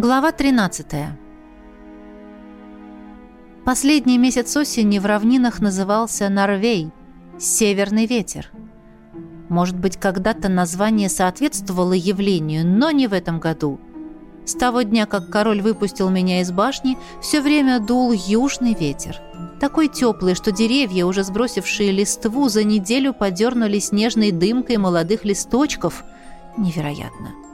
Глава 13. Последний месяц осени в равнинах назывался Норвей, северный ветер. Может быть, когда-то название соответствовало явлению, но не в этом году. С того дня, как король выпустил меня из башни, все время дул южный ветер. Такой теплый, что деревья, уже сбросившие листву, за неделю подернулись нежной дымкой молодых листочков. Невероятно.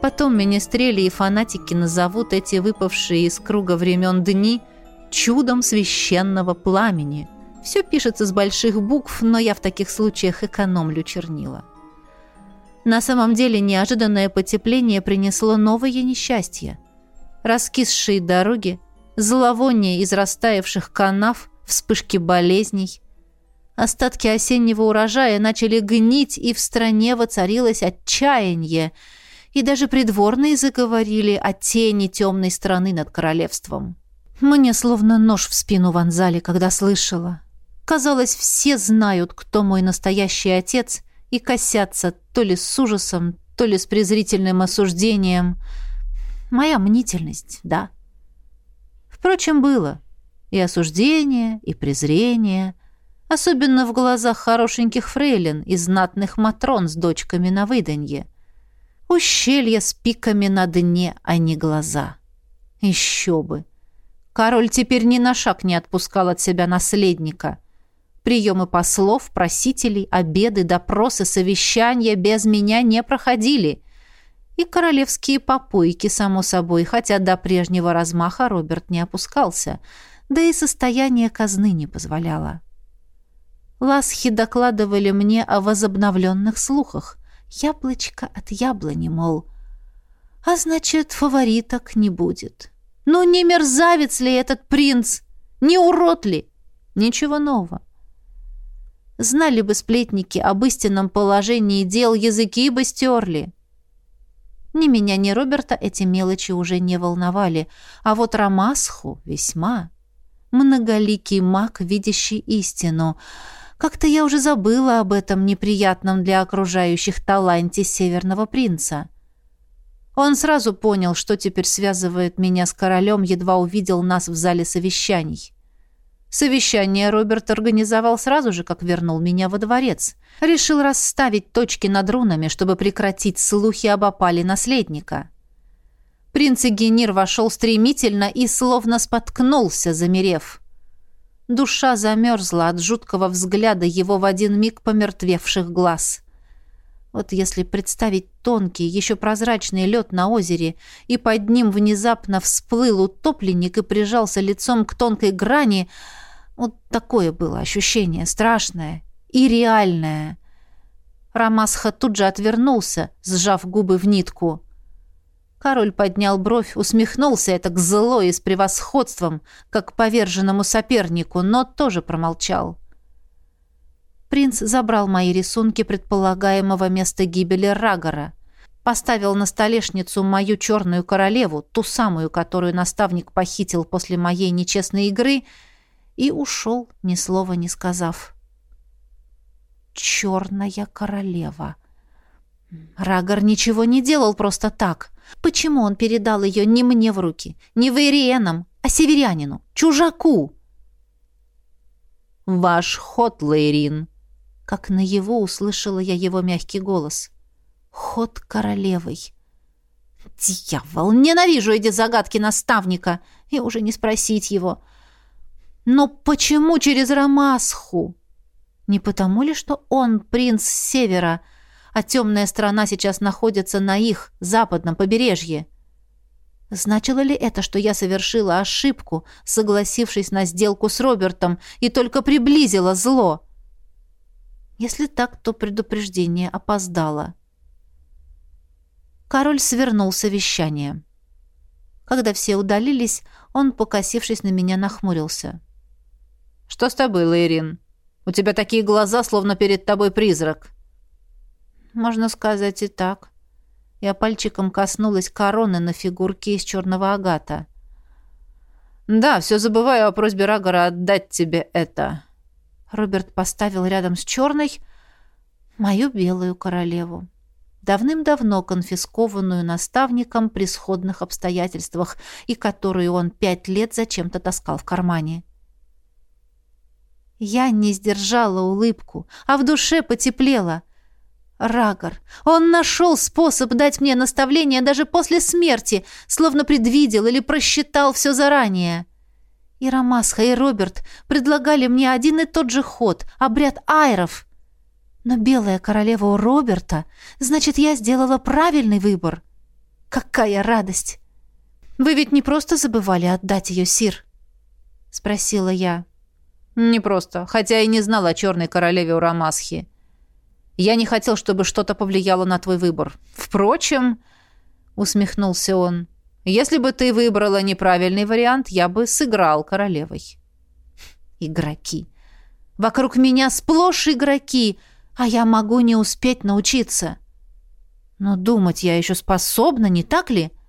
Потом министрели и фанатики назовут эти выпавшие из круга времен дни чудом священного пламени. Все пишется с больших букв, но я в таких случаях экономлю чернила. На самом деле неожиданное потепление принесло новое несчастье. Раскисшие дороги, зловоние из растаявших канав, вспышки болезней. Остатки осеннего урожая начали гнить, и в стране воцарилось отчаяние – и даже придворные заговорили о тени темной страны над королевством. Мне словно нож в спину вонзали, когда слышала. Казалось, все знают, кто мой настоящий отец, и косятся то ли с ужасом, то ли с презрительным осуждением. Моя мнительность, да. Впрочем, было. И осуждение, и презрение. Особенно в глазах хорошеньких фрейлин и знатных матрон с дочками на выданье. Ущелье с пиками на дне, а не глаза. Еще бы. Король теперь ни на шаг не отпускал от себя наследника. Приемы послов, просителей, обеды, допросы, совещания без меня не проходили. И королевские попойки, само собой, хотя до прежнего размаха Роберт не опускался, да и состояние казны не позволяло. Ласхи докладывали мне о возобновленных слухах яблочко от яблони, мол. А значит, фавориток не будет. Ну, не мерзавец ли этот принц? Не урод ли? Ничего нового. Знали бы сплетники об истинном положении дел, языки бы стерли. Ни меня, ни Роберта эти мелочи уже не волновали, а вот Рамасху весьма. Многоликий маг, видящий истину — как-то я уже забыла об этом неприятном для окружающих таланте Северного принца. Он сразу понял, что теперь связывает меня с королем, едва увидел нас в зале совещаний. Совещание Роберт организовал сразу же, как вернул меня во дворец. Решил расставить точки над рунами, чтобы прекратить слухи об опале наследника. Принц Эгенир вошел стремительно и словно споткнулся, замерев. Душа замерзла от жуткого взгляда его в один миг помертвевших глаз. Вот если представить тонкий, еще прозрачный лед на озере, и под ним внезапно всплыл утопленник и прижался лицом к тонкой грани, вот такое было ощущение, страшное и реальное. Рамасха тут же отвернулся, сжав губы в нитку. Король поднял бровь, усмехнулся это к зло и с превосходством, как поверженному сопернику, но тоже промолчал. Принц забрал мои рисунки предполагаемого места гибели Рагора, поставил на столешницу мою черную королеву, ту самую, которую наставник похитил после моей нечестной игры, и ушел, ни слова не сказав. «Черная королева!» Рагор ничего не делал просто так. Почему он передал ее не мне в руки, не Вейриенам, а северянину, чужаку? «Ваш ход, Лейрин!» Как на его услышала я его мягкий голос. «Ход королевой!» «Дьявол! Ненавижу эти загадки наставника! И уже не спросить его!» «Но почему через Рамасху?» «Не потому ли, что он принц Севера?» А темная сторона сейчас находится на их западном побережье. Значило ли это, что я совершила ошибку, согласившись на сделку с Робертом, и только приблизила зло? Если так, то предупреждение опоздало. Король свернул совещание. Когда все удалились, он, покосившись на меня, нахмурился. «Что с тобой, Лейрин? У тебя такие глаза, словно перед тобой призрак». Можно сказать и так. Я пальчиком коснулась короны на фигурке из черного агата. «Да, все забываю о просьбе Рагора отдать тебе это». Роберт поставил рядом с черной мою белую королеву. давным-давно конфискованную наставником при сходных обстоятельствах и которую он пять лет зачем-то таскал в кармане. Я не сдержала улыбку, а в душе потеплело. Рагор, он нашел способ дать мне наставление даже после смерти, словно предвидел или просчитал все заранее. И Рамасха, и Роберт предлагали мне один и тот же ход — обряд айров. Но белая королева у Роберта, значит, я сделала правильный выбор. Какая радость! Вы ведь не просто забывали отдать ее, Сир? — спросила я. Не просто, хотя и не знал о черной королеве Урамасхи. Я не хотел, чтобы что-то повлияло на твой выбор. Впрочем, усмехнулся он, если бы ты выбрала неправильный вариант, я бы сыграл королевой. Игроки. Вокруг меня сплошь игроки, а я могу не успеть научиться. Но думать я еще способна, не так ли? —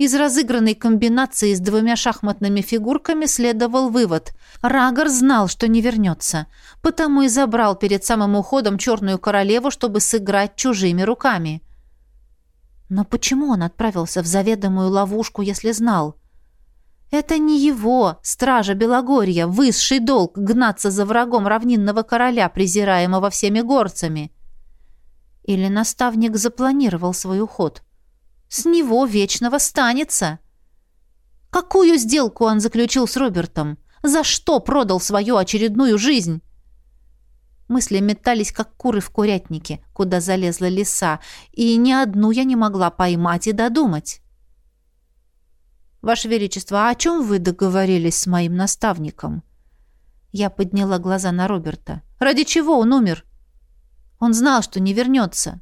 из разыгранной комбинации с двумя шахматными фигурками следовал вывод. Рагор знал, что не вернется, потому и забрал перед самым уходом черную королеву, чтобы сыграть чужими руками. Но почему он отправился в заведомую ловушку, если знал? Это не его, стража Белогорья, высший долг гнаться за врагом равнинного короля, презираемого всеми горцами. Или наставник запланировал свой уход? — с него вечного станется. Какую сделку он заключил с Робертом? За что продал свою очередную жизнь? Мысли метались, как куры в курятнике, куда залезла лиса, и ни одну я не могла поймать и додумать. «Ваше Величество, а о чем вы договорились с моим наставником?» Я подняла глаза на Роберта. «Ради чего он умер?» «Он знал, что не вернется».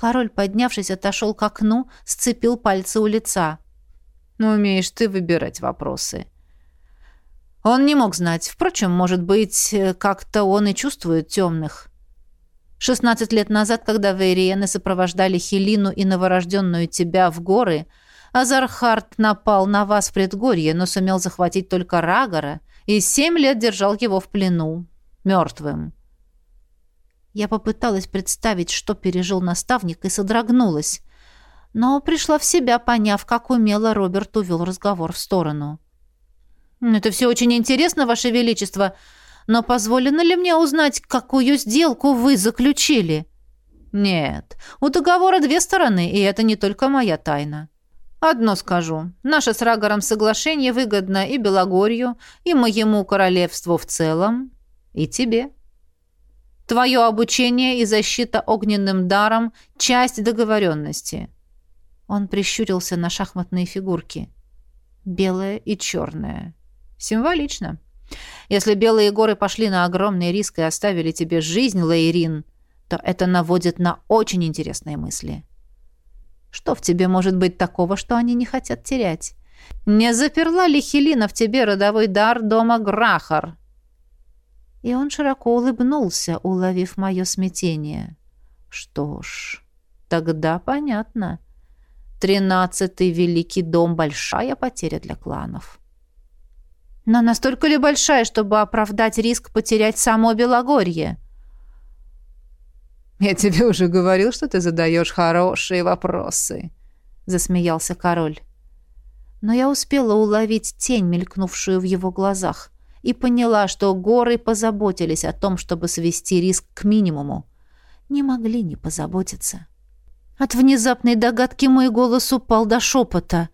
Король, поднявшись, отошел к окну, сцепил пальцы у лица. «Ну, умеешь ты выбирать вопросы». Он не мог знать. Впрочем, может быть, как-то он и чувствует темных. Шестнадцать лет назад, когда Вейриены сопровождали Хелину и новорожденную тебя в горы, Азархард напал на вас в предгорье, но сумел захватить только Рагора и семь лет держал его в плену, мертвым. Я попыталась представить, что пережил наставник, и содрогнулась. Но пришла в себя, поняв, как умело Роберт увел разговор в сторону. «Это все очень интересно, Ваше Величество, но позволено ли мне узнать, какую сделку вы заключили?» «Нет, у договора две стороны, и это не только моя тайна. Одно скажу. Наше с Рагором соглашение выгодно и Белогорью, и моему королевству в целом, и тебе». Твое обучение и защита огненным даром – часть договоренности». Он прищурился на шахматные фигурки. Белое и черное. Символично. Если белые горы пошли на огромный риск и оставили тебе жизнь, Лейрин, то это наводит на очень интересные мысли. Что в тебе может быть такого, что они не хотят терять? Не заперла ли Хелина в тебе родовой дар дома Грахар? И он широко улыбнулся, уловив мое смятение. Что ж, тогда понятно. Тринадцатый великий дом — большая потеря для кланов. Но настолько ли большая, чтобы оправдать риск потерять само Белогорье? «Я тебе уже говорил, что ты задаешь хорошие вопросы», — засмеялся король. Но я успела уловить тень, мелькнувшую в его глазах и поняла, что горы позаботились о том, чтобы свести риск к минимуму. Не могли не позаботиться. От внезапной догадки мой голос упал до шепота.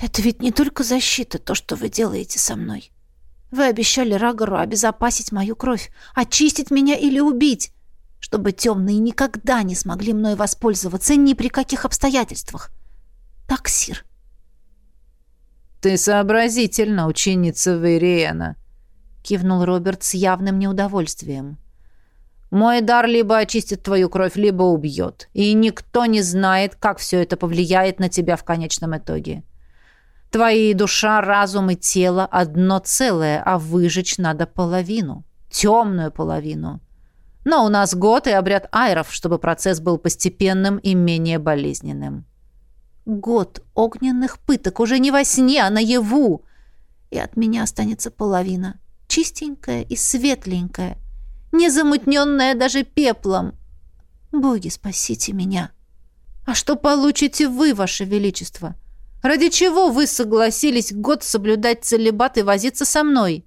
«Это ведь не только защита, то, что вы делаете со мной. Вы обещали Рагору обезопасить мою кровь, очистить меня или убить, чтобы темные никогда не смогли мной воспользоваться ни при каких обстоятельствах. Так, Сир?» «Ты сообразительна, ученица Вейриена», кивнул Роберт с явным неудовольствием. Мой дар либо очистит твою кровь, либо убьет. И никто не знает, как все это повлияет на тебя в конечном итоге. Твои душа, разум и тело одно целое, а выжечь надо половину. Темную половину. Но у нас год и обряд айров, чтобы процесс был постепенным и менее болезненным. Год огненных пыток уже не во сне, а наяву. И от меня останется половина чистенькая и светленькая, не замутненная даже пеплом. Боги, спасите меня. А что получите вы, ваше величество? Ради чего вы согласились год соблюдать целебат и возиться со мной?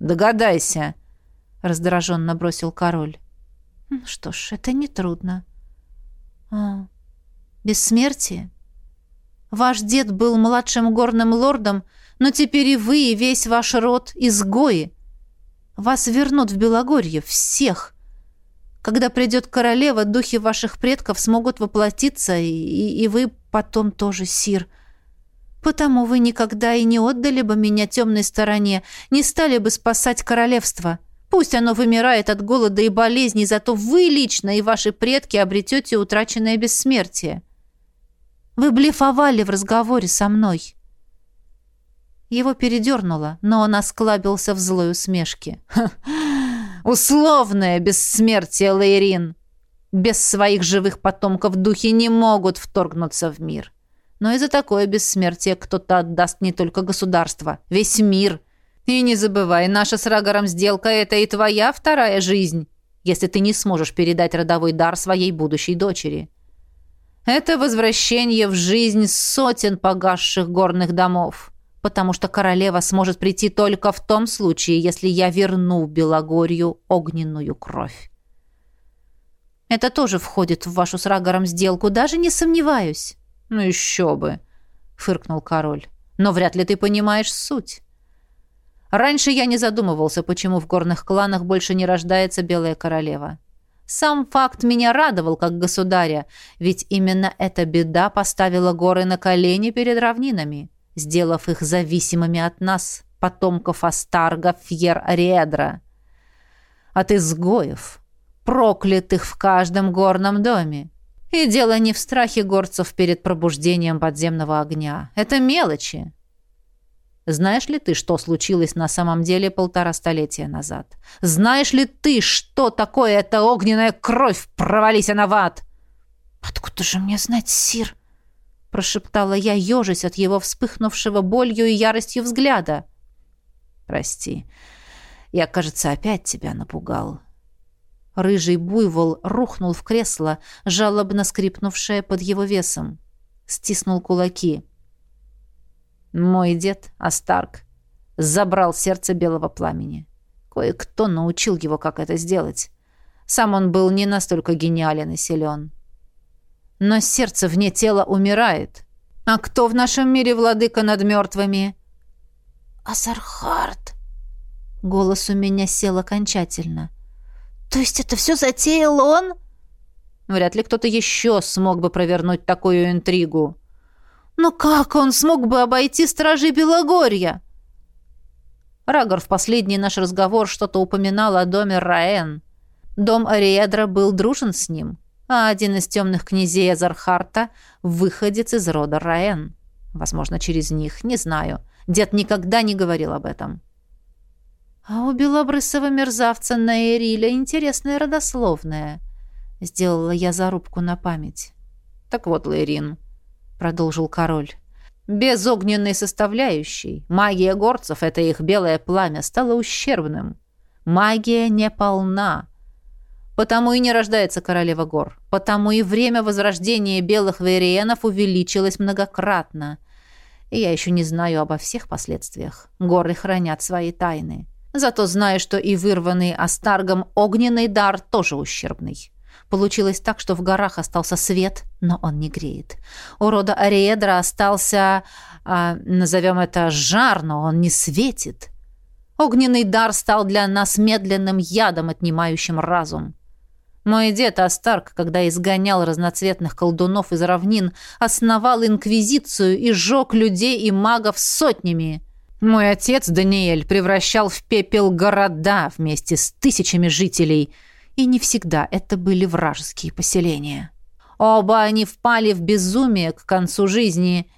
Догадайся, раздраженно бросил король. Что ж, это нетрудно. А, бессмертие? Ваш дед был младшим горным лордом, но теперь и вы, и весь ваш род изгои. Вас вернут в Белогорье, всех. Когда придет королева, духи ваших предков смогут воплотиться, и, и вы потом тоже, сир. Потому вы никогда и не отдали бы меня темной стороне, не стали бы спасать королевство. Пусть оно вымирает от голода и болезней, зато вы лично и ваши предки обретете утраченное бессмертие. Вы блефовали в разговоре со мной». Его передернуло, но он осклабился в злой усмешке. «Условное бессмертие, Лейрин! Без своих живых потомков духи не могут вторгнуться в мир. Но и за такое бессмертие кто-то отдаст не только государство, весь мир. И не забывай, наша с Рагором сделка — это и твоя вторая жизнь, если ты не сможешь передать родовой дар своей будущей дочери. Это возвращение в жизнь сотен погасших горных домов, потому что королева сможет прийти только в том случае, если я верну Белогорью огненную кровь. Это тоже входит в вашу с Рагором сделку, даже не сомневаюсь. Ну еще бы, фыркнул король. Но вряд ли ты понимаешь суть. Раньше я не задумывался, почему в горных кланах больше не рождается белая королева. Сам факт меня радовал как государя, ведь именно эта беда поставила горы на колени перед равнинами, сделав их зависимыми от нас, потомков Астарга Фьер-Риэдра. От изгоев, проклятых в каждом горном доме. И дело не в страхе горцев перед пробуждением подземного огня. Это мелочи. Знаешь ли ты, что случилось на самом деле полтора столетия назад? Знаешь ли ты, что такое эта огненная кровь? Провались она в ад!» «Откуда же мне знать, Сир?» Прошептала я, ежась от его вспыхнувшего болью и яростью взгляда. «Прости, я, кажется, опять тебя напугал». Рыжий буйвол рухнул в кресло, жалобно скрипнувшее под его весом. Стиснул кулаки. Мой дед, Астарк, забрал сердце белого пламени. Кое-кто научил его, как это сделать. Сам он был не настолько гениален и силен. Но сердце вне тела умирает. А кто в нашем мире владыка над мертвыми? Азархард. Голос у меня сел окончательно. То есть это все затеял он? Вряд ли кто-то еще смог бы провернуть такую интригу. Но как он смог бы обойти стражи Белогорья? Рагор в последний наш разговор что-то упоминал о доме Раэн. Дом Ариэдра был дружен с ним, а один из темных князей Азархарта — выходец из рода Раэн. Возможно, через них, не знаю. Дед никогда не говорил об этом. А у белобрысого мерзавца Наэриля интересная родословная. Сделала я зарубку на память. Так вот, Лейрин, продолжил король. Без огненной составляющей магия горцев, это их белое пламя, стала ущербным. Магия не полна. Потому и не рождается королева гор. Потому и время возрождения белых вейриенов увеличилось многократно. И я еще не знаю обо всех последствиях. Горы хранят свои тайны. Зато знаю, что и вырванный Астаргом огненный дар тоже ущербный. Получилось так, что в горах остался свет, но он не греет. У рода Ариэдра остался, а, назовем это, жар, но он не светит. Огненный дар стал для нас медленным ядом, отнимающим разум. Мой дед Астарк, когда изгонял разноцветных колдунов из равнин, основал инквизицию и сжег людей и магов сотнями. Мой отец Даниэль превращал в пепел города вместе с тысячами жителей – и не всегда это были вражеские поселения. Оба они впали в безумие к концу жизни,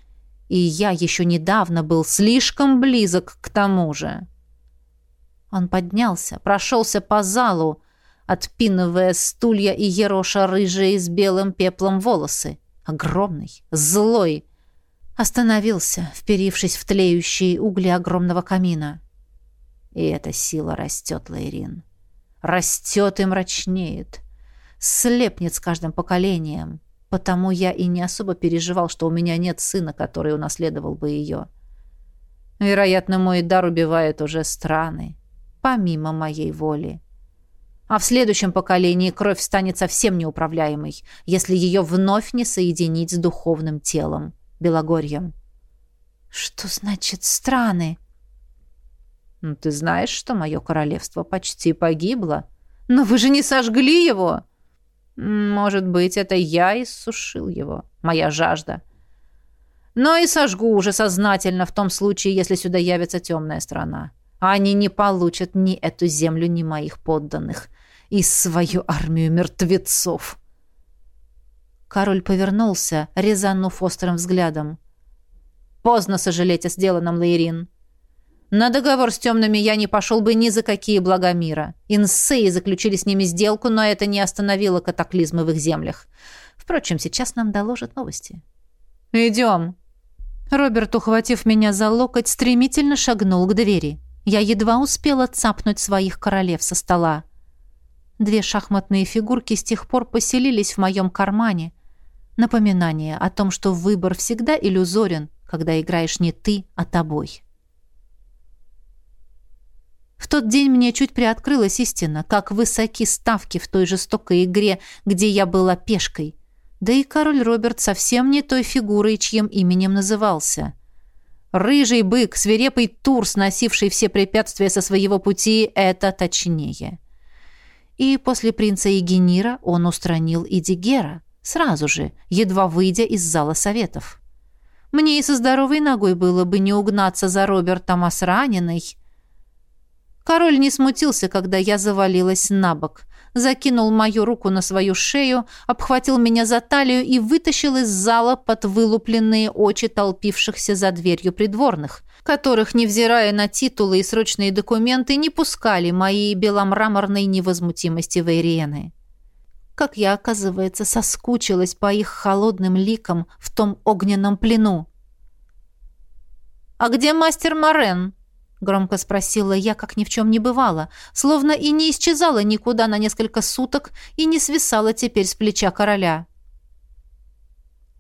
и я еще недавно был слишком близок к тому же. Он поднялся, прошелся по залу, отпинывая стулья и ероша рыжие с белым пеплом волосы. Огромный, злой. Остановился, вперившись в тлеющие угли огромного камина. И эта сила растет, Лайрин растет и мрачнеет. слепнет с каждым поколением. Потому я и не особо переживал, что у меня нет сына, который унаследовал бы ее. Вероятно, мой дар убивает уже страны, помимо моей воли. А в следующем поколении кровь станет совсем неуправляемой, если ее вновь не соединить с духовным телом, Белогорьем. «Что значит страны?» «Ну, ты знаешь, что мое королевство почти погибло. Но вы же не сожгли его!» Может быть, это я иссушил его, моя жажда. Но и сожгу уже сознательно в том случае, если сюда явится темная страна. Они не получат ни эту землю, ни моих подданных. И свою армию мертвецов. Король повернулся, резанув острым взглядом. «Поздно сожалеть о сделанном, Лаирин. На договор с темными я не пошел бы ни за какие блага мира. Инсеи заключили с ними сделку, но это не остановило катаклизмы в их землях. Впрочем, сейчас нам доложат новости. «Идем». Роберт, ухватив меня за локоть, стремительно шагнул к двери. Я едва успела цапнуть своих королев со стола. Две шахматные фигурки с тех пор поселились в моем кармане. Напоминание о том, что выбор всегда иллюзорен, когда играешь не ты, а тобой. В тот день мне чуть приоткрылась истина, как высоки ставки в той жестокой игре, где я была пешкой. Да и король Роберт совсем не той фигурой, чьим именем назывался. Рыжий бык, свирепый тур, сносивший все препятствия со своего пути, это точнее. И после принца Егенира он устранил и Дигера, сразу же, едва выйдя из зала советов. Мне и со здоровой ногой было бы не угнаться за Робертом, а с раненой — Король не смутился, когда я завалилась на бок. Закинул мою руку на свою шею, обхватил меня за талию и вытащил из зала под вылупленные очи толпившихся за дверью придворных, которых, невзирая на титулы и срочные документы, не пускали мои беломраморной невозмутимости Вейриены. Как я, оказывается, соскучилась по их холодным ликам в том огненном плену. «А где мастер Морен?» Громко спросила я, как ни в чем не бывало, словно и не исчезала никуда на несколько суток и не свисала теперь с плеча короля.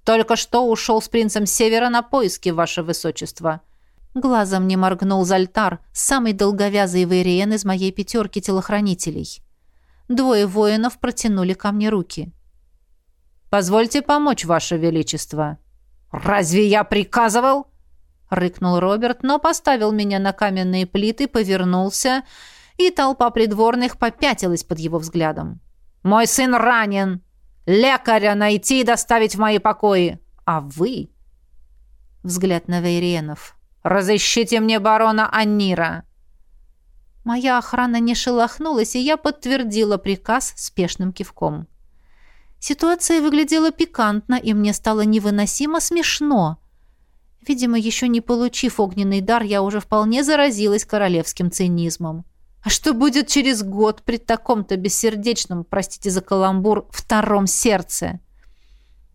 «Только что ушел с принцем Севера на поиски, ваше высочество». Глазом не моргнул Зальтар, самый долговязый вейриен из моей пятерки телохранителей. Двое воинов протянули ко мне руки. «Позвольте помочь, ваше величество». «Разве я приказывал?» Рыкнул Роберт, но поставил меня на каменные плиты, повернулся, и толпа придворных попятилась под его взглядом. «Мой сын ранен! Лекаря найти и доставить в мои покои! А вы...» Взгляд на Вейриенов. «Разыщите мне барона Аннира!» Моя охрана не шелохнулась, и я подтвердила приказ спешным кивком. Ситуация выглядела пикантно, и мне стало невыносимо смешно — Видимо, еще не получив огненный дар, я уже вполне заразилась королевским цинизмом. А что будет через год при таком-то бессердечном, простите за каламбур, втором сердце?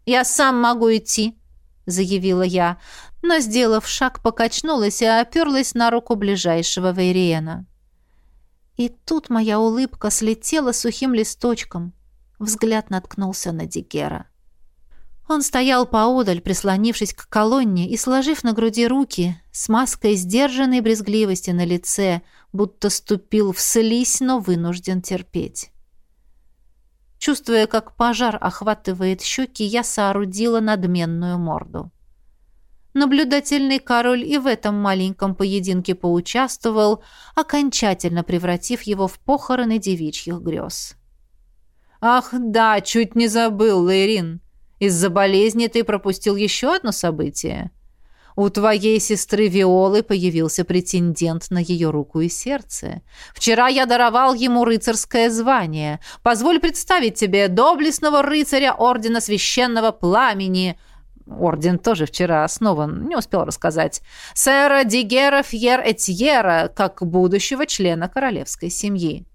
«Я сам могу идти», — заявила я, но, сделав шаг, покачнулась и оперлась на руку ближайшего Вейриена. И тут моя улыбка слетела сухим листочком. Взгляд наткнулся на Дигера. Он стоял поодаль, прислонившись к колонне и сложив на груди руки, с маской сдержанной брезгливости на лице, будто ступил в слизь, но вынужден терпеть. Чувствуя, как пожар охватывает щеки, я соорудила надменную морду. Наблюдательный король и в этом маленьком поединке поучаствовал, окончательно превратив его в похороны девичьих грез. «Ах да, чуть не забыл, Лейрин!» Из-за болезни ты пропустил еще одно событие. У твоей сестры Виолы появился претендент на ее руку и сердце. Вчера я даровал ему рыцарское звание. Позволь представить тебе доблестного рыцаря Ордена Священного Пламени. Орден тоже вчера основан, не успел рассказать. Сэра Дигера Фьер Этьера, как будущего члена королевской семьи.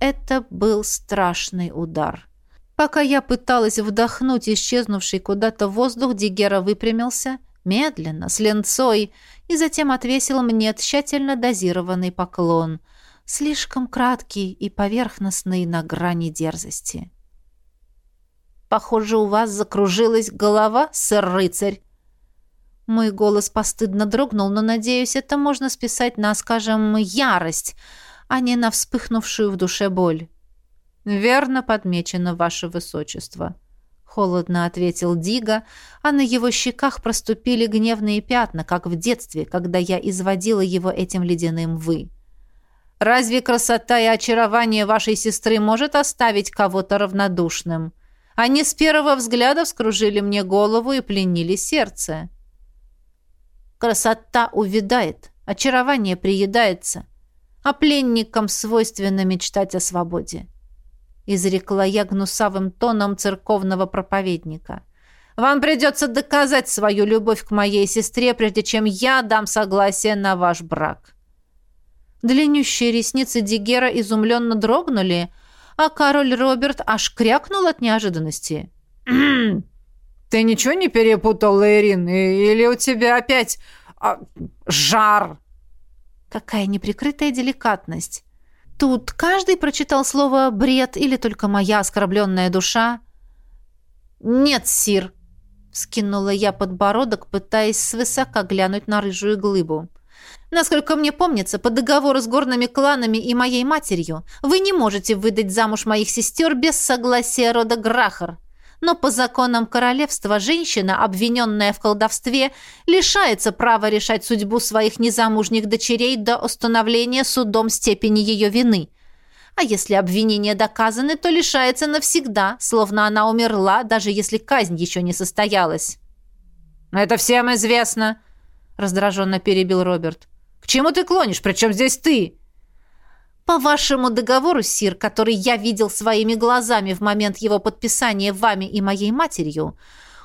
Это был страшный удар. Пока я пыталась вдохнуть исчезнувший куда-то воздух, Дигера выпрямился, медленно, с ленцой, и затем отвесил мне тщательно дозированный поклон. слишком краткий и поверхностный на грани дерзости. «Похоже, у вас закружилась голова, сэр-рыцарь!» Мой голос постыдно дрогнул, но, надеюсь, это можно списать на, скажем, ярость, а не на вспыхнувшую в душе боль. «Верно подмечено, ваше высочество», — холодно ответил Дига, а на его щеках проступили гневные пятна, как в детстве, когда я изводила его этим ледяным «вы». «Разве красота и очарование вашей сестры может оставить кого-то равнодушным? Они с первого взгляда вскружили мне голову и пленили сердце». «Красота увядает, очарование приедается, а пленникам свойственно мечтать о свободе» изрекла я гнусавым тоном церковного проповедника. «Вам придется доказать свою любовь к моей сестре, прежде чем я дам согласие на ваш брак». Длиннющие ресницы Дигера изумленно дрогнули, а король Роберт аж крякнул от неожиданности. «Ты ничего не перепутал, Лейрин? Или у тебя опять а, жар?» Какая неприкрытая деликатность. Тут каждый прочитал слово «бред» или только моя оскорбленная душа. «Нет, сир», — скинула я подбородок, пытаясь свысока глянуть на рыжую глыбу. «Насколько мне помнится, по договору с горными кланами и моей матерью вы не можете выдать замуж моих сестер без согласия рода Грахар но по законам королевства женщина, обвиненная в колдовстве, лишается права решать судьбу своих незамужних дочерей до установления судом степени ее вины. А если обвинения доказаны, то лишается навсегда, словно она умерла, даже если казнь еще не состоялась. «Это всем известно», — раздраженно перебил Роберт. «К чему ты клонишь? Причем здесь ты?» По вашему договору, сир, который я видел своими глазами в момент его подписания вами и моей матерью,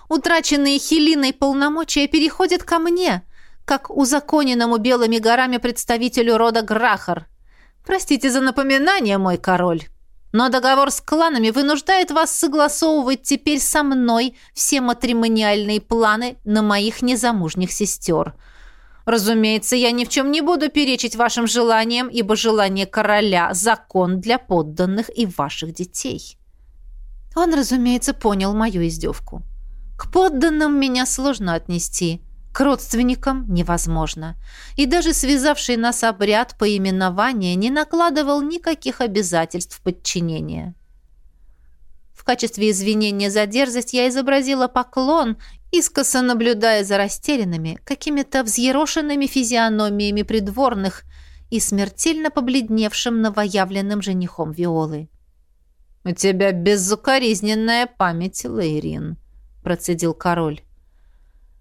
утраченные Хелиной полномочия переходят ко мне, как узаконенному белыми горами представителю рода Грахар. Простите за напоминание, мой король. Но договор с кланами вынуждает вас согласовывать теперь со мной все матримониальные планы на моих незамужних сестер – Разумеется, я ни в чем не буду перечить вашим желаниям, ибо желание короля – закон для подданных и ваших детей». Он, разумеется, понял мою издевку. К подданным меня сложно отнести, к родственникам невозможно. И даже связавший нас обряд поименования не накладывал никаких обязательств подчинения. В качестве извинения за дерзость я изобразила поклон искоса наблюдая за растерянными, какими-то взъерошенными физиономиями придворных и смертельно побледневшим новоявленным женихом Виолы. «У тебя безукоризненная память, Лейрин», — процедил король.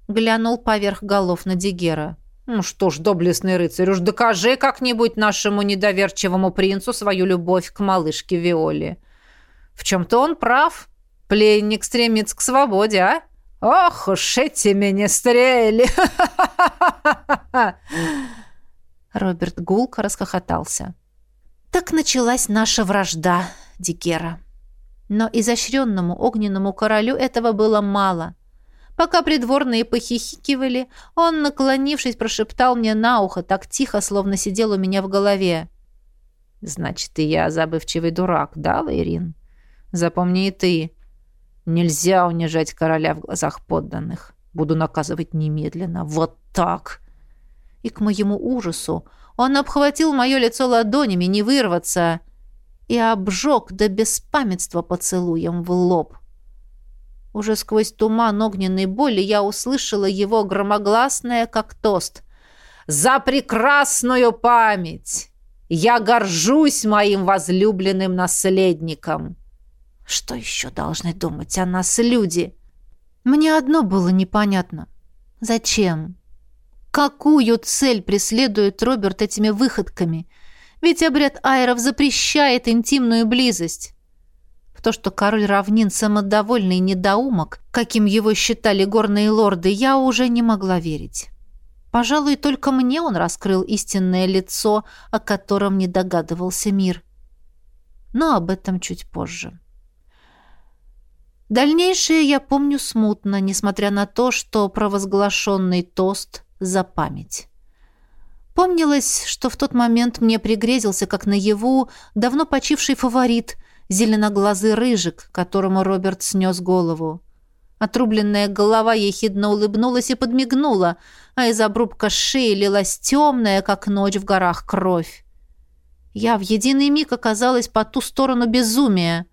Глянул поверх голов на Дигера. «Ну что ж, доблестный рыцарь, уж докажи как-нибудь нашему недоверчивому принцу свою любовь к малышке Виоле. В чем-то он прав. Пленник стремится к свободе, а?» «Ох уж эти министрели!» Роберт гулко расхохотался. Так началась наша вражда, Дикера. Но изощренному огненному королю этого было мало. Пока придворные похихикивали, он, наклонившись, прошептал мне на ухо так тихо, словно сидел у меня в голове. «Значит, и я забывчивый дурак, да, Лейрин? Запомни и ты. Нельзя унижать короля в глазах подданных. Буду наказывать немедленно. Вот так. И к моему ужасу он обхватил мое лицо ладонями, не вырваться, и обжег до беспамятства поцелуем в лоб. Уже сквозь туман огненной боли я услышала его громогласное, как тост. «За прекрасную память! Я горжусь моим возлюбленным наследником!» Что еще должны думать о нас люди? Мне одно было непонятно. Зачем? Какую цель преследует Роберт этими выходками? Ведь обряд айров запрещает интимную близость. В то, что король равнин самодовольный недоумок, каким его считали горные лорды, я уже не могла верить. Пожалуй, только мне он раскрыл истинное лицо, о котором не догадывался мир. Но об этом чуть позже. Дальнейшее я помню смутно, несмотря на то, что провозглашенный тост за память. Помнилось, что в тот момент мне пригрезился, как наяву, давно почивший фаворит, зеленоглазый рыжик, которому Роберт снес голову. Отрубленная голова ехидно улыбнулась и подмигнула, а из обрубка шеи лилась темная, как ночь в горах, кровь. Я в единый миг оказалась по ту сторону безумия.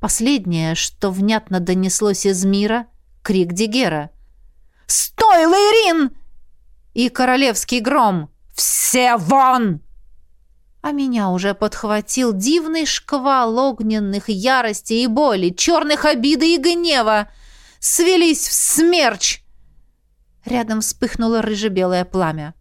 Последнее, что внятно донеслось из мира — крик Дигера. «Стой, Лейрин!» И королевский гром «Все вон!» А меня уже подхватил дивный шквал огненных ярости и боли, черных обиды и гнева. Свелись в смерч! Рядом вспыхнуло рыже-белое пламя.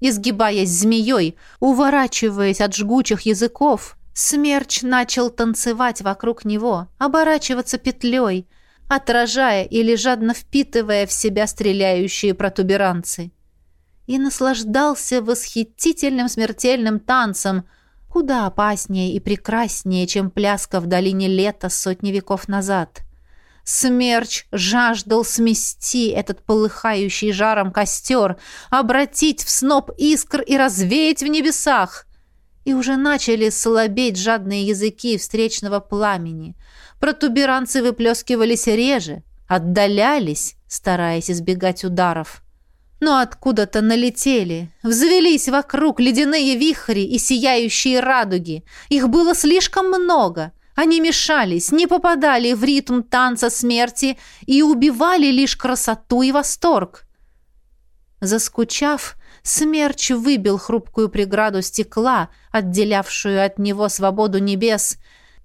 Изгибаясь змеей, уворачиваясь от жгучих языков, смерч начал танцевать вокруг него, оборачиваться петлей, отражая или жадно впитывая в себя стреляющие протуберанцы. И наслаждался восхитительным смертельным танцем, куда опаснее и прекраснее, чем пляска в долине лета сотни веков назад. Смерч жаждал смести этот полыхающий жаром костер, обратить в сноп искр и развеять в небесах. И уже начали слабеть жадные языки встречного пламени. Протуберанцы выплескивались реже, отдалялись, стараясь избегать ударов. Но откуда-то налетели, взвелись вокруг ледяные вихри и сияющие радуги. Их было слишком много — они мешались, не попадали в ритм танца смерти и убивали лишь красоту и восторг. Заскучав, смерч выбил хрупкую преграду стекла, отделявшую от него свободу небес,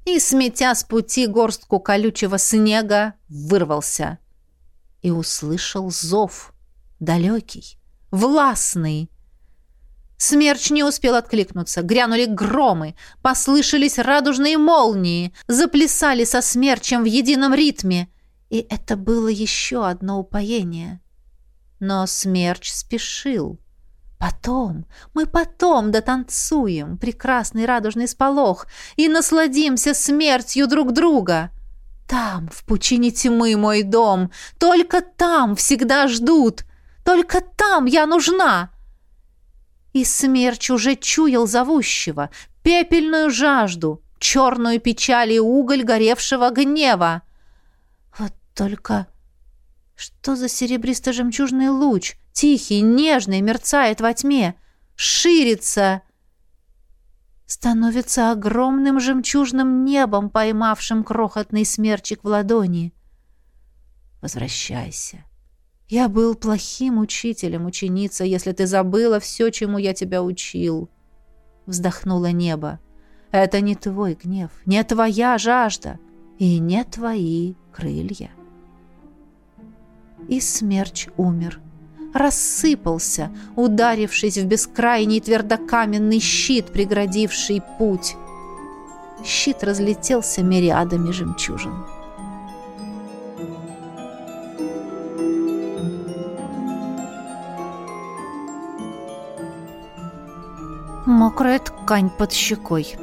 и, сметя с пути горстку колючего снега, вырвался. И услышал зов, далекий, властный, Смерч не успел откликнуться. Грянули громы, послышались радужные молнии, заплясали со смерчем в едином ритме. И это было еще одно упоение. Но смерч спешил. Потом, мы потом дотанцуем прекрасный радужный сполох и насладимся смертью друг друга. Там, в пучине тьмы, мой дом, только там всегда ждут, только там я нужна. И смерч уже чуял зовущего, пепельную жажду, черную печаль и уголь горевшего гнева. Вот только... Что за серебристо-жемчужный луч? Тихий, нежный, мерцает во тьме. Ширится. Становится огромным жемчужным небом, поймавшим крохотный смерчик в ладони. Возвращайся. Я был плохим учителем, ученица, если ты забыла все, чему я тебя учил. Вздохнуло небо. Это не твой гнев, не твоя жажда и не твои крылья. И смерч умер. Рассыпался, ударившись в бескрайний твердокаменный щит, преградивший путь. Щит разлетелся мириадами жемчужин. Мокрая ткань под щекой.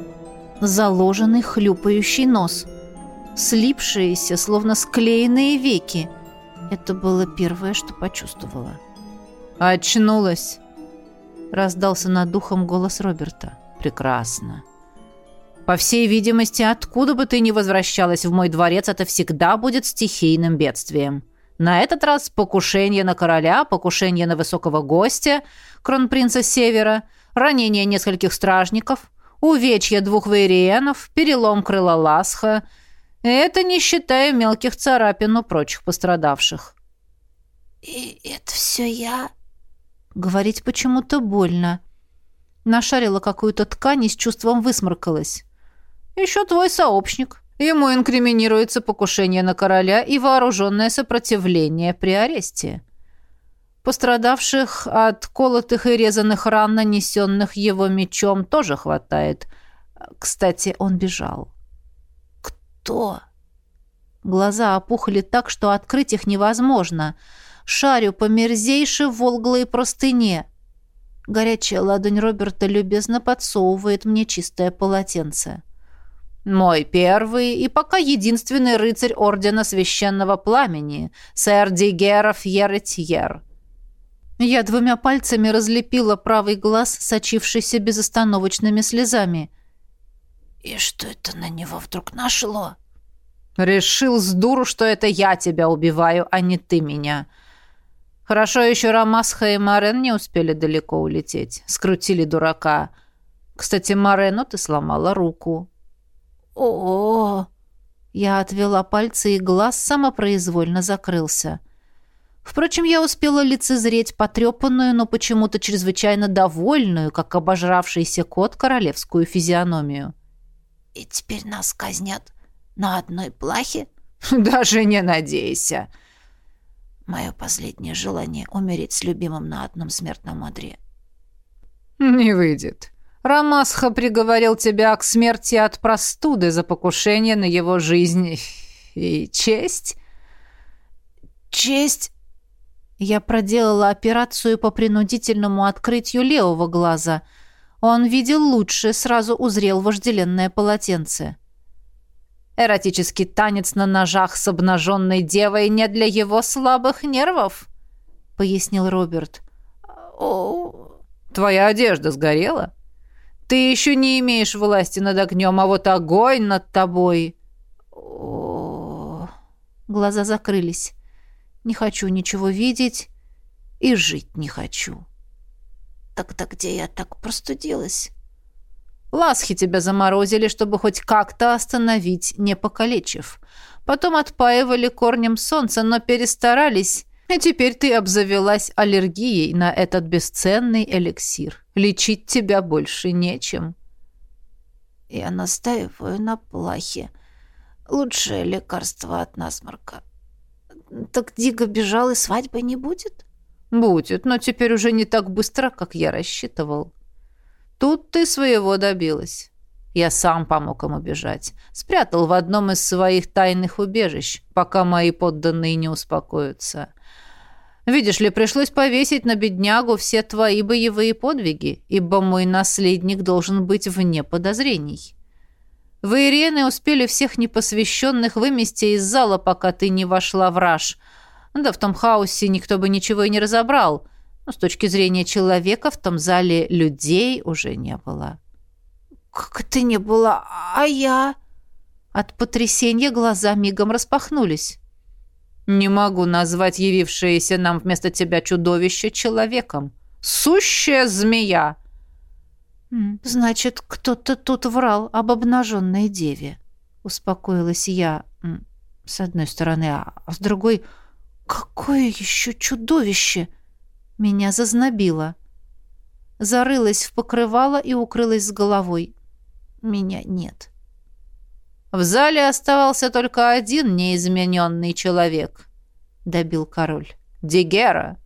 Заложенный хлюпающий нос. Слипшиеся, словно склеенные веки. Это было первое, что почувствовала. «Очнулась!» Раздался над духом голос Роберта. «Прекрасно!» По всей видимости, откуда бы ты ни возвращалась в мой дворец, это всегда будет стихийным бедствием. На этот раз покушение на короля, покушение на высокого гостя, кронпринца Севера — ранение нескольких стражников, увечья двух вейриенов, перелом крыла Ласха. Это не считая мелких царапин у прочих пострадавших. «И это все я?» Говорить почему-то больно. Нашарила какую-то ткань и с чувством высморкалась. «Еще твой сообщник. Ему инкриминируется покушение на короля и вооруженное сопротивление при аресте». Пострадавших от колотых и резаных ран, нанесенных его мечом, тоже хватает. Кстати, он бежал. «Кто?» Глаза опухли так, что открыть их невозможно. Шарю по мерзейшей волглой простыне. Горячая ладонь Роберта любезно подсовывает мне чистое полотенце. «Мой первый и пока единственный рыцарь Ордена Священного Пламени, сэр Дигера Фьеретьер», Я двумя пальцами разлепила правый глаз, сочившийся безостановочными слезами. «И что это на него вдруг нашло?» «Решил с дуру, что это я тебя убиваю, а не ты меня. Хорошо еще Рамасха и Марен не успели далеко улететь. Скрутили дурака. Кстати, Марену ты сломала руку». «О-о-о!» Я отвела пальцы, и глаз самопроизвольно закрылся. Впрочем, я успела лицезреть потрепанную, но почему-то чрезвычайно довольную, как обожравшийся кот, королевскую физиономию. «И теперь нас казнят на одной плахе?» «Даже не надейся!» «Мое последнее желание — умереть с любимым на одном смертном одре». «Не выйдет. Рамасха приговорил тебя к смерти от простуды за покушение на его жизнь и честь». «Честь?» Я проделала операцию по принудительному открытию левого глаза. Он видел лучше, сразу узрел вожделенное полотенце. Эротический танец на ножах с обнаженной девой не для его слабых нервов, пояснил Роберт. О, твоя одежда сгорела? Ты еще не имеешь власти над огнем, а вот огонь над тобой. О, глаза закрылись. Не хочу ничего видеть и жить не хочу. Так-то где я так простудилась? Ласхи тебя заморозили, чтобы хоть как-то остановить, не покалечив. Потом отпаивали корнем солнца, но перестарались, и теперь ты обзавелась аллергией на этот бесценный эликсир. Лечить тебя больше нечем. Я настаиваю на плахе. Лучшее лекарство от насморка. Так Дига бежал, и свадьбы не будет? Будет, но теперь уже не так быстро, как я рассчитывал. Тут ты своего добилась. Я сам помог ему бежать. Спрятал в одном из своих тайных убежищ, пока мои подданные не успокоятся. Видишь ли, пришлось повесить на беднягу все твои боевые подвиги, ибо мой наследник должен быть вне подозрений. Вы, Ирены, успели всех непосвященных вымести из зала, пока ты не вошла в раж. Да в том хаосе никто бы ничего и не разобрал. Но с точки зрения человека в том зале людей уже не было. «Как это не было? А я...» От потрясения глаза мигом распахнулись. «Не могу назвать явившееся нам вместо тебя чудовище человеком. Сущая змея!» «Значит, кто-то тут врал об обнаженной деве», — успокоилась я. С одной стороны, а с другой... «Какое еще чудовище!» Меня зазнобило. Зарылась в покрывало и укрылась с головой. Меня нет. «В зале оставался только один неизмененный человек», — добил король. «Дигера».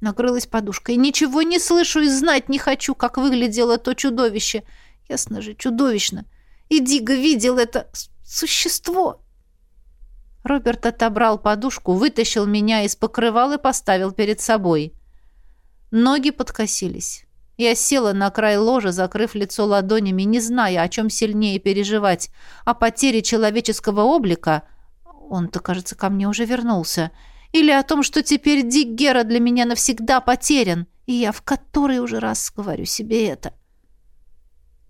Накрылась подушкой. «Ничего не слышу и знать не хочу, как выглядело то чудовище. Ясно же, чудовищно. И Дига видел это существо». Роберт отобрал подушку, вытащил меня из покрывал и поставил перед собой. Ноги подкосились. Я села на край ложа, закрыв лицо ладонями, не зная, о чем сильнее переживать. О потере человеческого облика он-то, кажется, ко мне уже вернулся. Или о том, что теперь Дик Гера для меня навсегда потерян. И я в который уже раз говорю себе это.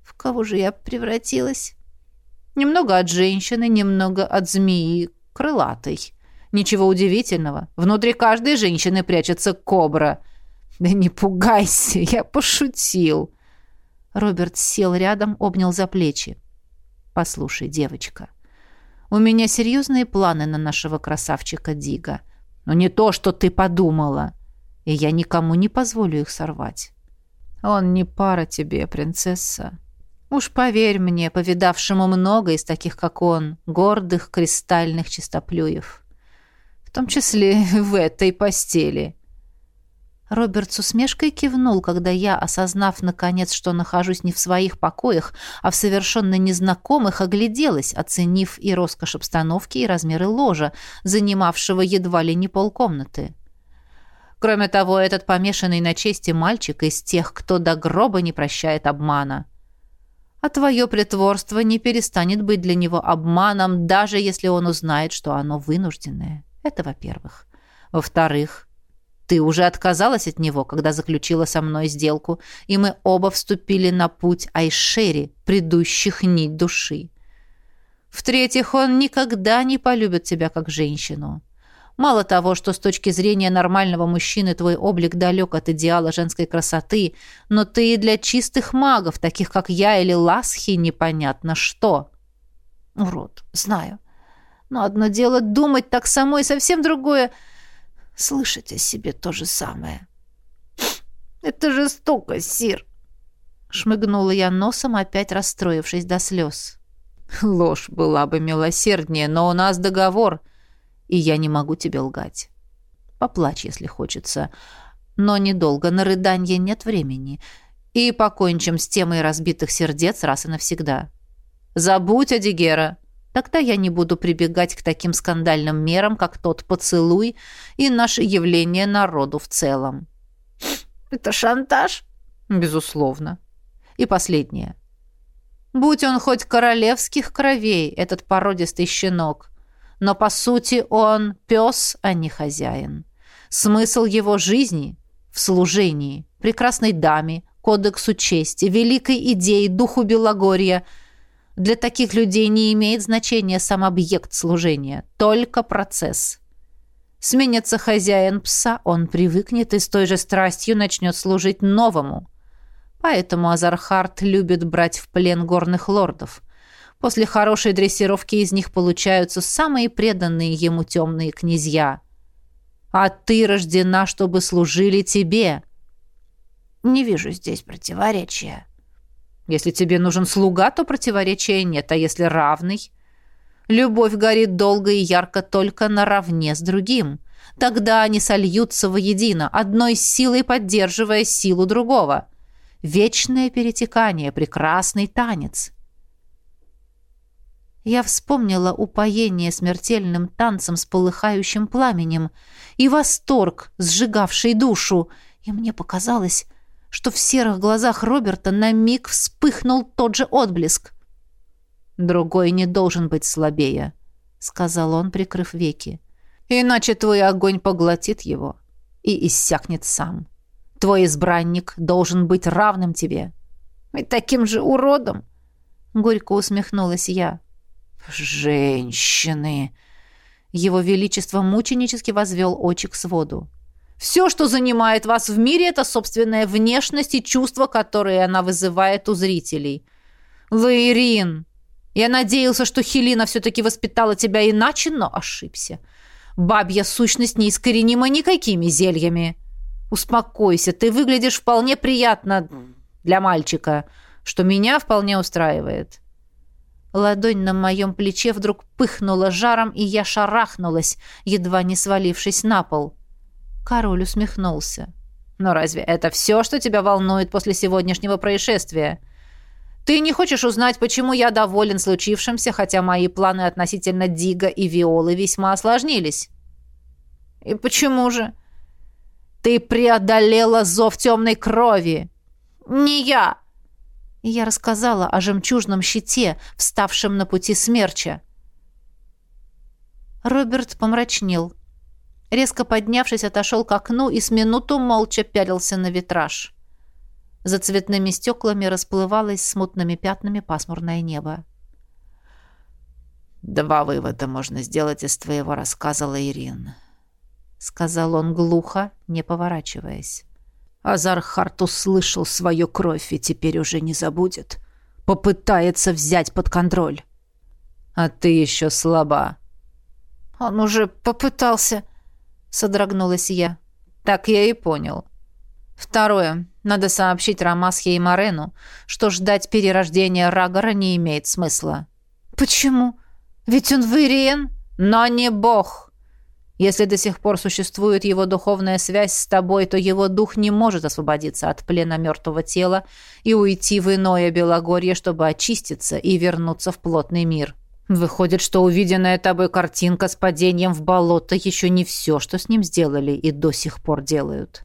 В кого же я превратилась? Немного от женщины, немного от змеи, крылатой. Ничего удивительного. Внутри каждой женщины прячется кобра. Да не пугайся, я пошутил. Роберт сел рядом, обнял за плечи. Послушай, девочка, у меня серьезные планы на нашего красавчика Дига. Но не то, что ты подумала. И я никому не позволю их сорвать. Он не пара тебе, принцесса. Уж поверь мне, повидавшему много из таких, как он, гордых кристальных чистоплюев. В том числе в этой постели. Роберт с усмешкой кивнул, когда я, осознав, наконец, что нахожусь не в своих покоях, а в совершенно незнакомых, огляделась, оценив и роскошь обстановки, и размеры ложа, занимавшего едва ли не полкомнаты. Кроме того, этот помешанный на чести мальчик из тех, кто до гроба не прощает обмана а твое притворство не перестанет быть для него обманом, даже если он узнает, что оно вынужденное. Это во-первых. Во-вторых, Ты уже отказалась от него, когда заключила со мной сделку, и мы оба вступили на путь Айшери, предыдущих нить души. В-третьих, он никогда не полюбит тебя как женщину. Мало того, что с точки зрения нормального мужчины твой облик далек от идеала женской красоты, но ты и для чистых магов, таких как я или Ласхи, непонятно что. Урод, знаю. Но одно дело думать так самой, совсем другое — слышать о себе то же самое. «Это жестоко, Сир!» Шмыгнула я носом, опять расстроившись до слез. «Ложь была бы милосерднее, но у нас договор, и я не могу тебе лгать. Поплачь, если хочется, но недолго, на рыданье нет времени, и покончим с темой разбитых сердец раз и навсегда. Забудь о Дигера!» Тогда я не буду прибегать к таким скандальным мерам, как тот поцелуй и наше явление народу в целом. Это шантаж? Безусловно. И последнее. Будь он хоть королевских кровей, этот породистый щенок, но по сути он пес, а не хозяин. Смысл его жизни в служении, прекрасной даме, кодексу чести, великой идее, духу Белогорья – для таких людей не имеет значения сам объект служения, только процесс. Сменится хозяин пса, он привыкнет и с той же страстью начнет служить новому. Поэтому Азархард любит брать в плен горных лордов. После хорошей дрессировки из них получаются самые преданные ему темные князья. А ты рождена, чтобы служили тебе. Не вижу здесь противоречия. Если тебе нужен слуга, то противоречия нет, а если равный? Любовь горит долго и ярко только наравне с другим. Тогда они сольются воедино, одной силой поддерживая силу другого. Вечное перетекание, прекрасный танец. Я вспомнила упоение смертельным танцем с полыхающим пламенем и восторг, сжигавший душу, и мне показалось, что в серых глазах Роберта на миг вспыхнул тот же отблеск. «Другой не должен быть слабее», — сказал он, прикрыв веки. «Иначе твой огонь поглотит его и иссякнет сам. Твой избранник должен быть равным тебе». «И таким же уродом?» — горько усмехнулась я. «Женщины!» Его Величество мученически возвел очи к своду. Все, что занимает вас в мире, это собственная внешность и чувства, которые она вызывает у зрителей. Лаирин, я надеялся, что Хелина все-таки воспитала тебя иначе, но ошибся. Бабья сущность неискоренима никакими зельями. Успокойся, ты выглядишь вполне приятно для мальчика, что меня вполне устраивает. Ладонь на моем плече вдруг пыхнула жаром, и я шарахнулась, едва не свалившись на пол. Король усмехнулся. «Но разве это все, что тебя волнует после сегодняшнего происшествия? Ты не хочешь узнать, почему я доволен случившимся, хотя мои планы относительно Дига и Виолы весьма осложнились?» «И почему же?» «Ты преодолела зов темной крови!» «Не я!» И я рассказала о жемчужном щите, вставшем на пути смерча. Роберт помрачнел. Резко поднявшись, отошел к окну и с минуту молча пялился на витраж. За цветными стеклами расплывалось смутными пятнами пасмурное небо. «Два вывода можно сделать из твоего рассказа, Лаирин», — сказал он глухо, не поворачиваясь. Азархарт услышал свою кровь и теперь уже не забудет. Попытается взять под контроль. А ты еще слаба. Он уже попытался содрогнулась я. Так я и понял. Второе. Надо сообщить Рамасхе и Марену, что ждать перерождения Рагора не имеет смысла. Почему? Ведь он Вириен, но не бог. Если до сих пор существует его духовная связь с тобой, то его дух не может освободиться от плена мертвого тела и уйти в иное Белогорье, чтобы очиститься и вернуться в плотный мир. — Выходит, что увиденная тобой картинка с падением в болото еще не все, что с ним сделали и до сих пор делают.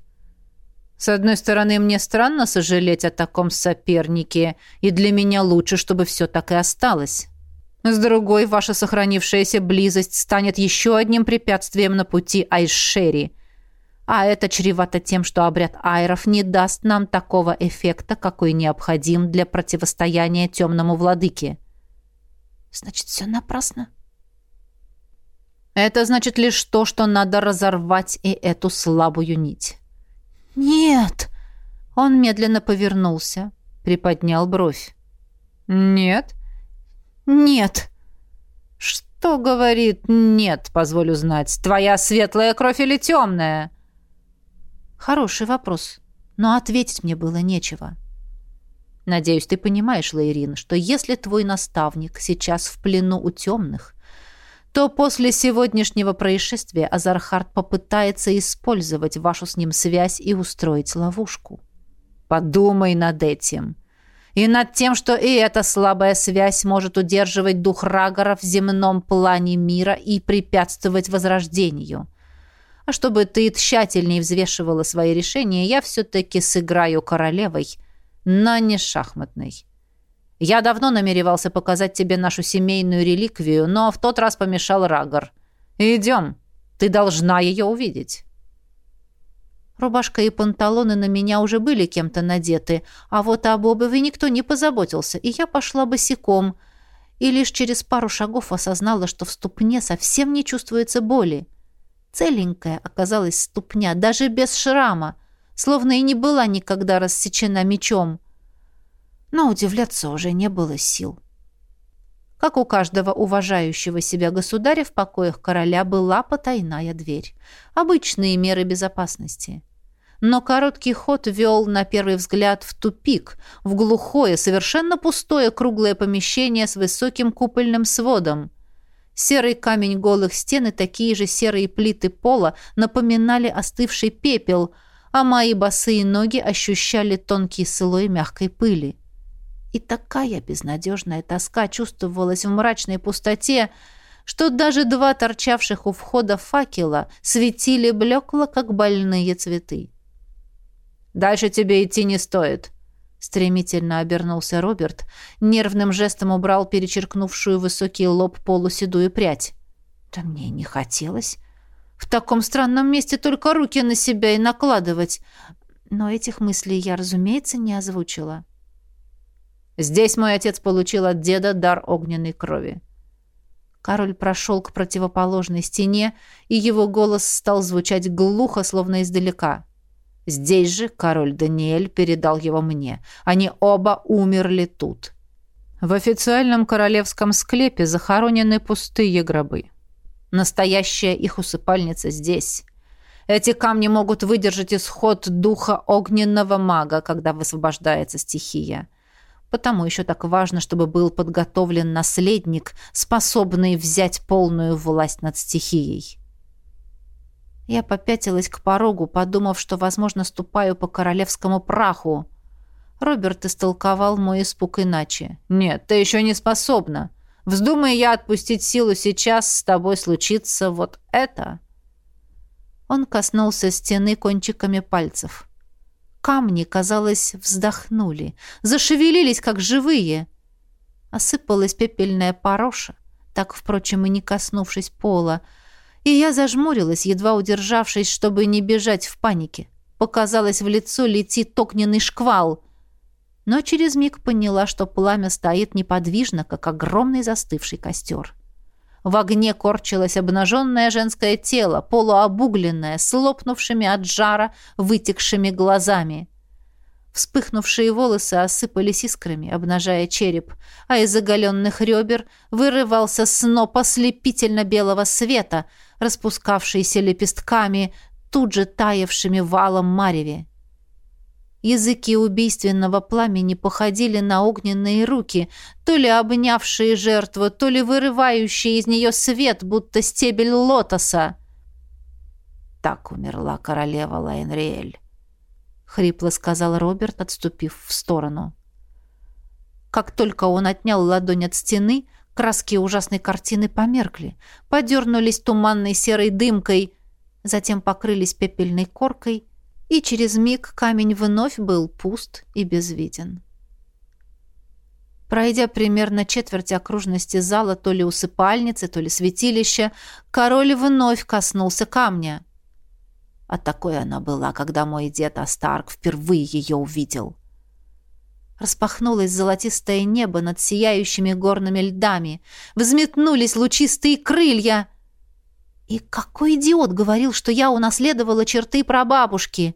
С одной стороны, мне странно сожалеть о таком сопернике, и для меня лучше, чтобы все так и осталось. С другой, ваша сохранившаяся близость станет еще одним препятствием на пути Айшери. А это чревато тем, что обряд айров не даст нам такого эффекта, какой необходим для противостояния темному владыке. Значит, все напрасно. Это значит лишь то, что надо разорвать и эту слабую нить. Нет! Он медленно повернулся, приподнял бровь. Нет? Нет! Что говорит «нет», позволю знать? Твоя светлая кровь или темная? Хороший вопрос, но ответить мне было нечего. Надеюсь, ты понимаешь, Лейрин, что если твой наставник сейчас в плену у темных, то после сегодняшнего происшествия Азархард попытается использовать вашу с ним связь и устроить ловушку. Подумай над этим. И над тем, что и эта слабая связь может удерживать дух Рагора в земном плане мира и препятствовать возрождению. А чтобы ты тщательнее взвешивала свои решения, я все-таки сыграю королевой, но не шахматной. Я давно намеревался показать тебе нашу семейную реликвию, но в тот раз помешал Рагор. Идем, ты должна ее увидеть». Рубашка и панталоны на меня уже были кем-то надеты, а вот об обуви никто не позаботился, и я пошла босиком, и лишь через пару шагов осознала, что в ступне совсем не чувствуется боли. Целенькая оказалась ступня, даже без шрама, словно и не была никогда рассечена мечом. Но удивляться уже не было сил. Как у каждого уважающего себя государя в покоях короля была потайная дверь. Обычные меры безопасности. Но короткий ход вел, на первый взгляд, в тупик, в глухое, совершенно пустое круглое помещение с высоким купольным сводом – Серый камень голых стен и такие же серые плиты пола напоминали остывший пепел, а мои босые ноги ощущали тонкий слой мягкой пыли. И такая безнадежная тоска чувствовалась в мрачной пустоте, что даже два торчавших у входа факела светили блекло, как больные цветы. «Дальше тебе идти не стоит», Стремительно обернулся Роберт, нервным жестом убрал перечеркнувшую высокий лоб полуседую прядь. Да мне не хотелось. В таком странном месте только руки на себя и накладывать. Но этих мыслей я, разумеется, не озвучила. Здесь мой отец получил от деда дар огненной крови. Король прошел к противоположной стене, и его голос стал звучать глухо, словно издалека. Здесь же король Даниэль передал его мне. Они оба умерли тут. В официальном королевском склепе захоронены пустые гробы. Настоящая их усыпальница здесь. Эти камни могут выдержать исход духа огненного мага, когда высвобождается стихия. Потому еще так важно, чтобы был подготовлен наследник, способный взять полную власть над стихией. Я попятилась к порогу, подумав, что, возможно, ступаю по королевскому праху. Роберт истолковал мой испуг иначе. «Нет, ты еще не способна. Вздумай я отпустить силу сейчас, с тобой случится вот это». Он коснулся стены кончиками пальцев. Камни, казалось, вздохнули, зашевелились, как живые. Осыпалась пепельная пороша, так, впрочем, и не коснувшись пола, и я зажмурилась, едва удержавшись, чтобы не бежать в панике. Показалось, в лицо летит огненный шквал. Но через миг поняла, что пламя стоит неподвижно, как огромный застывший костер. В огне корчилось обнаженное женское тело, полуобугленное, с лопнувшими от жара, вытекшими глазами. Вспыхнувшие волосы осыпались искрами, обнажая череп, а из оголенных ребер вырывался сноп ослепительно белого света, распускавшийся лепестками, тут же таявшими валом мареве. Языки убийственного пламени походили на огненные руки, то ли обнявшие жертву, то ли вырывающие из нее свет, будто стебель лотоса. Так умерла королева Лайнриэль хрипло сказал Роберт, отступив в сторону. Как только он отнял ладонь от стены, краски ужасной картины померкли, подернулись туманной серой дымкой, затем покрылись пепельной коркой, и через миг камень вновь был пуст и безвиден. Пройдя примерно четверть окружности зала, то ли усыпальницы, то ли святилища, король вновь коснулся камня — А такой она была, когда мой дед Астарк впервые ее увидел. Распахнулось золотистое небо над сияющими горными льдами. Взметнулись лучистые крылья. И какой идиот говорил, что я унаследовала черты прабабушки.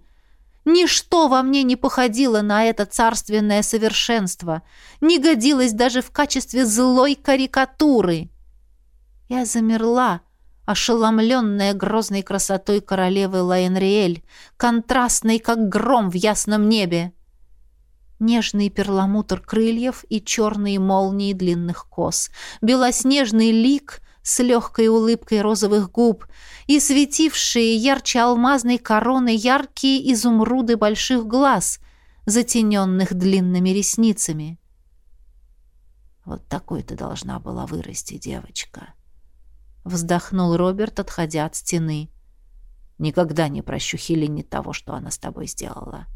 Ничто во мне не походило на это царственное совершенство, не годилось даже в качестве злой карикатуры. Я замерла, ошеломленная грозной красотой королевы Лаенриэль, контрастной, как гром в ясном небе. Нежный перламутр крыльев и черные молнии длинных кос, белоснежный лик с легкой улыбкой розовых губ и светившие ярче алмазной короны яркие изумруды больших глаз, затененных длинными ресницами. «Вот такой ты должна была вырасти, девочка», — вздохнул Роберт, отходя от стены. «Никогда не прощу Хелине того, что она с тобой сделала»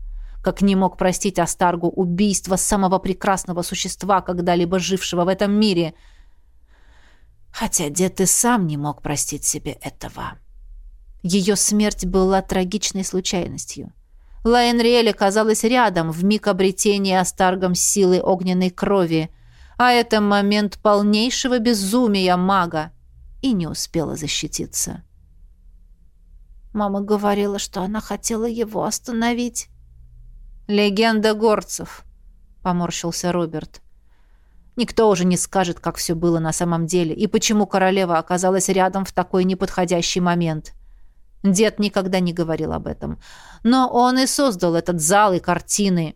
как не мог простить Астаргу убийство самого прекрасного существа, когда-либо жившего в этом мире. Хотя дед и сам не мог простить себе этого. Ее смерть была трагичной случайностью. Лаэнриэль оказалась рядом в миг обретения Астаргом силы огненной крови, а это момент полнейшего безумия мага, и не успела защититься. Мама говорила, что она хотела его остановить. «Легенда горцев», — поморщился Роберт. «Никто уже не скажет, как все было на самом деле и почему королева оказалась рядом в такой неподходящий момент. Дед никогда не говорил об этом. Но он и создал этот зал и картины.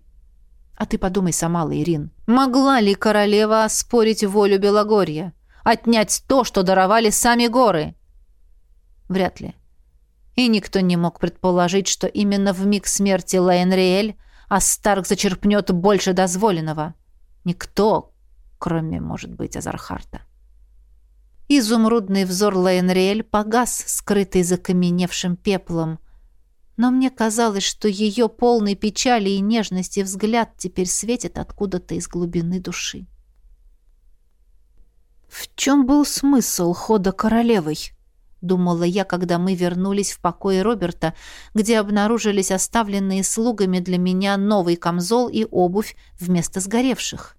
А ты подумай сама, Лаирин, могла ли королева оспорить волю Белогорья? Отнять то, что даровали сами горы?» Вряд ли. И никто не мог предположить, что именно в миг смерти Лаэнриэль а Старк зачерпнет больше дозволенного. Никто, кроме, может быть, Азархарта. Изумрудный взор Лейнриэль погас, скрытый закаменевшим пеплом. Но мне казалось, что ее полный печали и нежности взгляд теперь светит откуда-то из глубины души. В чем был смысл хода королевой? думала я, когда мы вернулись в покой Роберта, где обнаружились оставленные слугами для меня новый камзол и обувь вместо сгоревших.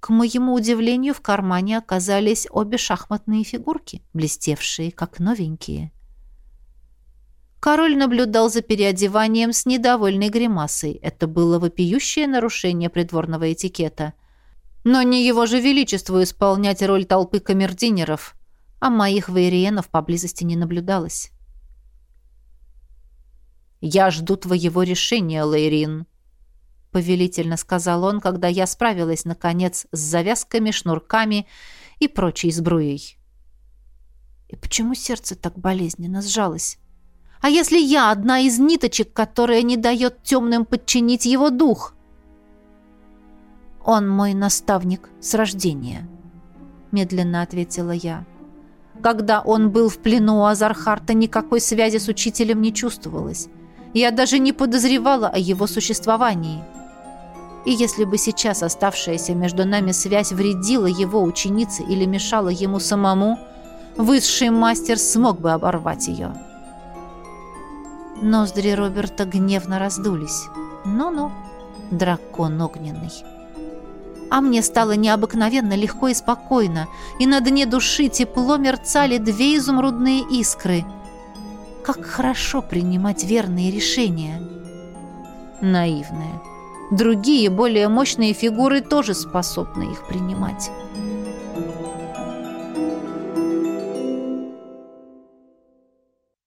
К моему удивлению, в кармане оказались обе шахматные фигурки, блестевшие, как новенькие. Король наблюдал за переодеванием с недовольной гримасой. Это было вопиющее нарушение придворного этикета. Но не его же величеству исполнять роль толпы камердинеров — а моих вейриенов поблизости не наблюдалось. «Я жду твоего решения, Лейрин», — повелительно сказал он, когда я справилась, наконец, с завязками, шнурками и прочей сбруей. И почему сердце так болезненно сжалось? А если я одна из ниточек, которая не дает темным подчинить его дух? Он мой наставник с рождения, медленно ответила я. Когда он был в плену у Азархарта, никакой связи с учителем не чувствовалось. Я даже не подозревала о его существовании. И если бы сейчас оставшаяся между нами связь вредила его ученице или мешала ему самому, высший мастер смог бы оборвать ее. Ноздри Роберта гневно раздулись. Ну-ну, дракон огненный а мне стало необыкновенно легко и спокойно, и на дне души тепло мерцали две изумрудные искры. Как хорошо принимать верные решения. Наивная. Другие, более мощные фигуры тоже способны их принимать.